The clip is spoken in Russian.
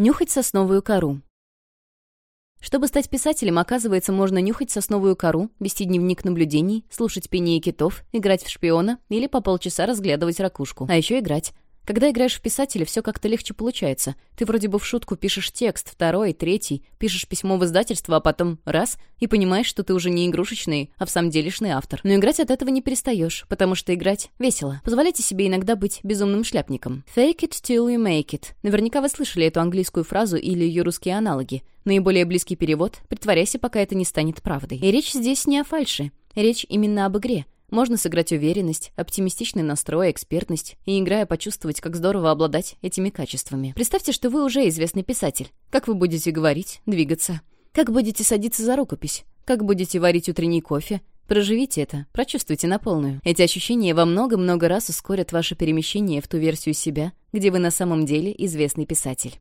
Нюхать сосновую кору. Чтобы стать писателем, оказывается, можно нюхать сосновую кору, вести дневник наблюдений, слушать пение китов, играть в шпиона или по полчаса разглядывать ракушку. А еще играть. Когда играешь в писателя, все как-то легче получается. Ты вроде бы в шутку пишешь текст, второй, третий, пишешь письмо в издательство, а потом раз, и понимаешь, что ты уже не игрушечный, а в самом делешный автор. Но играть от этого не перестаешь, потому что играть весело. Позволяйте себе иногда быть безумным шляпником. Fake it till you make it. Наверняка вы слышали эту английскую фразу или ее русские аналоги. Наиболее близкий перевод «притворяйся, пока это не станет правдой». И речь здесь не о фальше. Речь именно об игре. Можно сыграть уверенность, оптимистичный настрой, экспертность и, играя, почувствовать, как здорово обладать этими качествами. Представьте, что вы уже известный писатель. Как вы будете говорить, двигаться? Как будете садиться за рукопись? Как будете варить утренний кофе? Проживите это, прочувствуйте на полную. Эти ощущения во много-много раз ускорят ваше перемещение в ту версию себя, где вы на самом деле известный писатель.